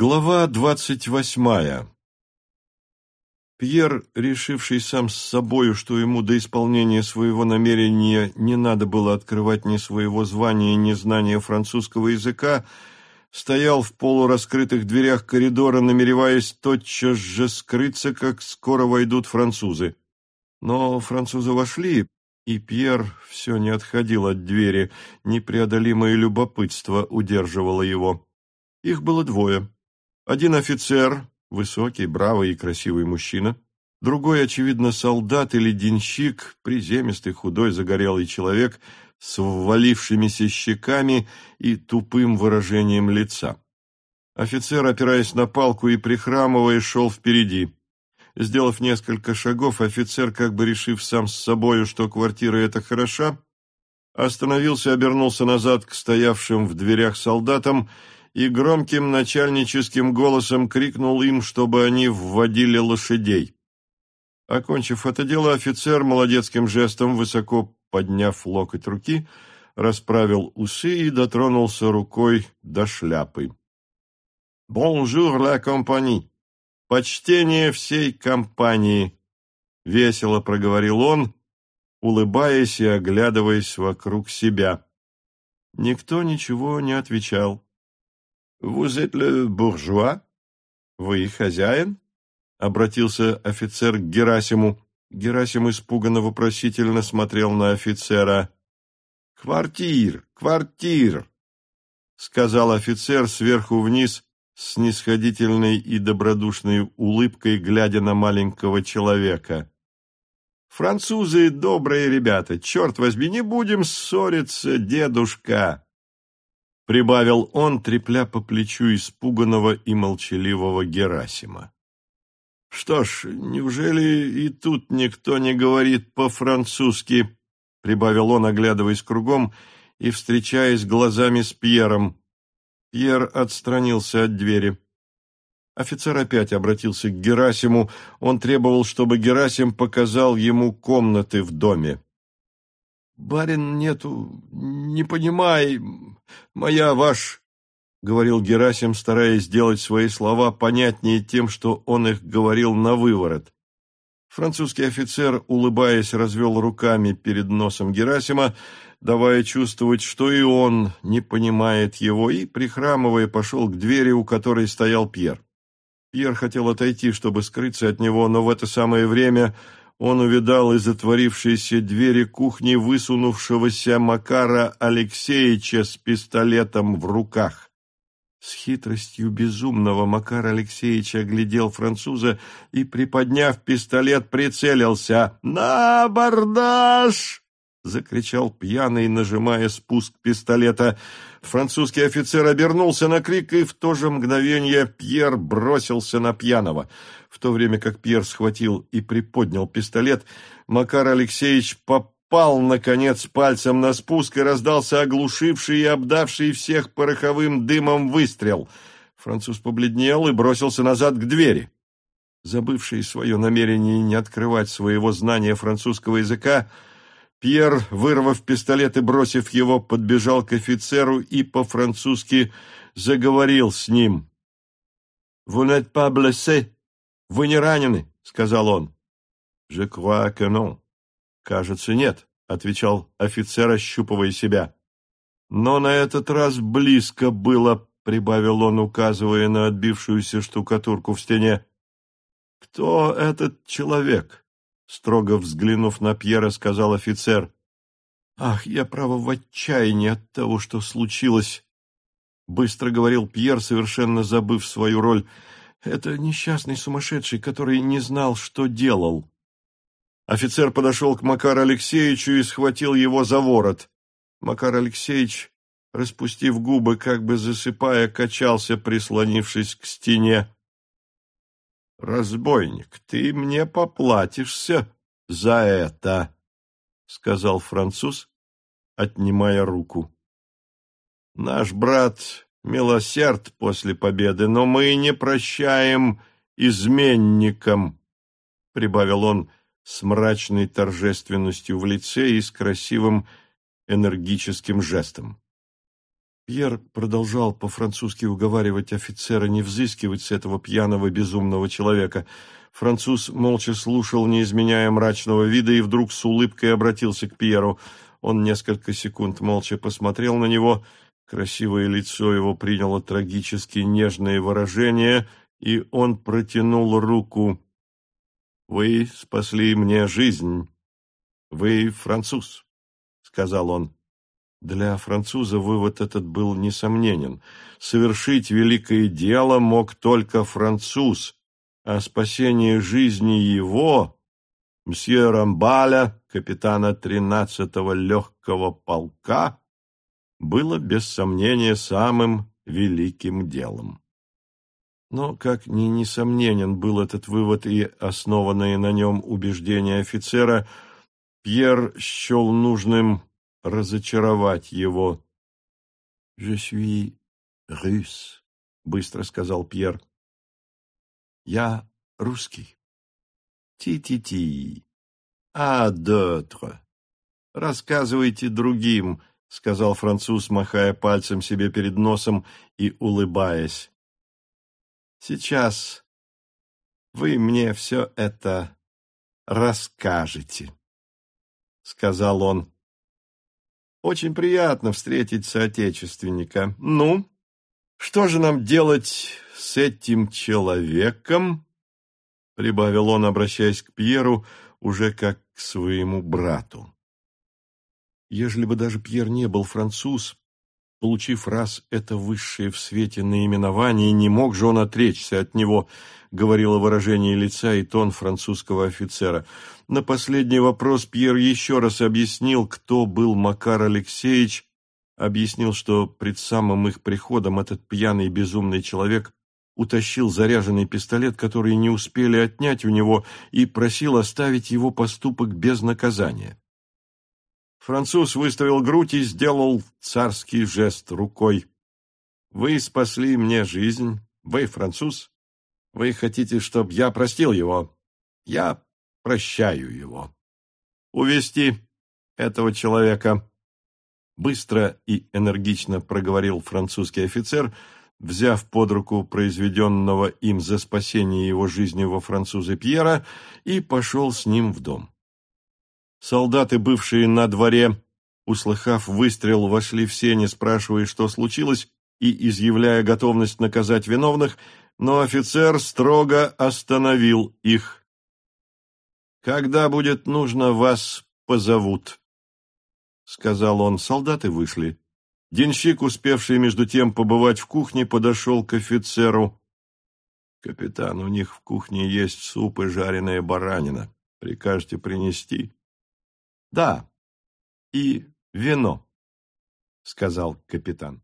Глава двадцать восьмая Пьер, решивший сам с собою, что ему до исполнения своего намерения не надо было открывать ни своего звания, ни знания французского языка, стоял в полураскрытых дверях коридора, намереваясь тотчас же скрыться, как скоро войдут французы. Но французы вошли, и Пьер все не отходил от двери, непреодолимое любопытство удерживало его. Их было двое. Один офицер, высокий, бравый и красивый мужчина, другой, очевидно, солдат или денщик, приземистый, худой, загорелый человек с ввалившимися щеками и тупым выражением лица. Офицер, опираясь на палку и прихрамывая, шел впереди. Сделав несколько шагов, офицер, как бы решив сам с собою, что квартира эта хороша, остановился, обернулся назад к стоявшим в дверях солдатам и громким начальническим голосом крикнул им, чтобы они вводили лошадей. Окончив это дело, офицер молодецким жестом, высоко подняв локоть руки, расправил усы и дотронулся рукой до шляпы. «Bonjour, la compagnie! Почтение всей компании!» — весело проговорил он, улыбаясь и оглядываясь вокруг себя. Никто ничего не отвечал. «Vous êtes le bourgeois?» «Вы хозяин?» — обратился офицер к Герасиму. Герасим испуганно вопросительно смотрел на офицера. «Квартир! Квартир!» — сказал офицер сверху вниз с снисходительной и добродушной улыбкой, глядя на маленького человека. «Французы — добрые ребята. Черт возьми, не будем ссориться, дедушка!» Прибавил он, трепля по плечу испуганного и молчаливого Герасима. «Что ж, неужели и тут никто не говорит по-французски?» — прибавил он, оглядываясь кругом и встречаясь глазами с Пьером. Пьер отстранился от двери. Офицер опять обратился к Герасиму. Он требовал, чтобы Герасим показал ему комнаты в доме. «Барин нету, не понимай, моя ваш...» — говорил Герасим, стараясь сделать свои слова понятнее тем, что он их говорил на выворот. Французский офицер, улыбаясь, развел руками перед носом Герасима, давая чувствовать, что и он не понимает его, и, прихрамывая, пошел к двери, у которой стоял Пьер. Пьер хотел отойти, чтобы скрыться от него, но в это самое время он увидал из отворившейся двери кухни высунувшегося Макара Алексеевича с пистолетом в руках. С хитростью безумного Макар Алексеевич оглядел француза и, приподняв пистолет, прицелился. «На абордаж!» — закричал пьяный, нажимая спуск пистолета. Французский офицер обернулся на крик, и в то же мгновение Пьер бросился на пьяного. В то время как Пьер схватил и приподнял пистолет, Макар Алексеевич попал, наконец, пальцем на спуск и раздался оглушивший и обдавший всех пороховым дымом выстрел. Француз побледнел и бросился назад к двери. Забывший свое намерение не открывать своего знания французского языка, Пьер, вырвав пистолет и бросив его, подбежал к офицеру и по-французски заговорил с ним. «Vous n'êtes pas blessé?» «Вы не ранены?» — сказал он. «Je crois que non». «Кажется, нет», — отвечал офицер, ощупывая себя. «Но на этот раз близко было», — прибавил он, указывая на отбившуюся штукатурку в стене. «Кто этот человек?» — строго взглянув на Пьера, сказал офицер. «Ах, я, право, в отчаянии от того, что случилось», — быстро говорил Пьер, совершенно забыв свою роль. Это несчастный сумасшедший, который не знал, что делал. Офицер подошел к Макару Алексеевичу и схватил его за ворот. Макар Алексеевич, распустив губы, как бы засыпая, качался, прислонившись к стене. «Разбойник, ты мне поплатишься за это», — сказал француз, отнимая руку. «Наш брат милосерд после победы, но мы не прощаем изменникам, — прибавил он с мрачной торжественностью в лице и с красивым энергическим жестом. Пьер продолжал по-французски уговаривать офицера не взыскивать с этого пьяного безумного человека. Француз молча слушал, не изменяя мрачного вида, и вдруг с улыбкой обратился к Пьеру. Он несколько секунд молча посмотрел на него. Красивое лицо его приняло трагически нежное выражение, и он протянул руку. «Вы спасли мне жизнь. Вы француз», — сказал он. Для француза вывод этот был несомненен. Совершить великое дело мог только француз, а спасение жизни его, мсье Рамбаля, капитана тринадцатого легкого полка, было без сомнения самым великим делом. Но как ни несомненен был этот вывод и основанное на нем убеждение офицера, Пьер счел нужным разочаровать его. «Je suis russe», — быстро сказал Пьер. «Я русский». «Ти-ти-ти. А d'autres. Рассказывайте другим», — сказал француз, махая пальцем себе перед носом и улыбаясь. «Сейчас вы мне все это расскажете», — сказал он. Очень приятно встретить соотечественника. Ну, что же нам делать с этим человеком? Прибавил он, обращаясь к Пьеру, уже как к своему брату. Ежели бы даже Пьер не был француз, получив раз это высшее в свете наименование, не мог же он отречься от него – говорило выражение лица и тон французского офицера. На последний вопрос Пьер еще раз объяснил, кто был Макар Алексеевич, объяснил, что пред самым их приходом этот пьяный безумный человек утащил заряженный пистолет, который не успели отнять у него, и просил оставить его поступок без наказания. Француз выставил грудь и сделал царский жест рукой. «Вы спасли мне жизнь, вы француз, вы хотите, чтобы я простил его? Я прощаю его. Увести этого человека. Быстро и энергично проговорил французский офицер, взяв под руку произведенного им за спасение его жизни во француза Пьера, и пошел с ним в дом. Солдаты, бывшие на дворе, услыхав выстрел, вошли в сени, спрашивая, что случилось, и изъявляя готовность наказать виновных, но офицер строго остановил их. «Когда будет нужно, вас позовут», — сказал он. Солдаты вышли. Денщик, успевший между тем побывать в кухне, подошел к офицеру. «Капитан, у них в кухне есть суп и жареная баранина. Прикажете принести?» «Да, и вино», — сказал капитан.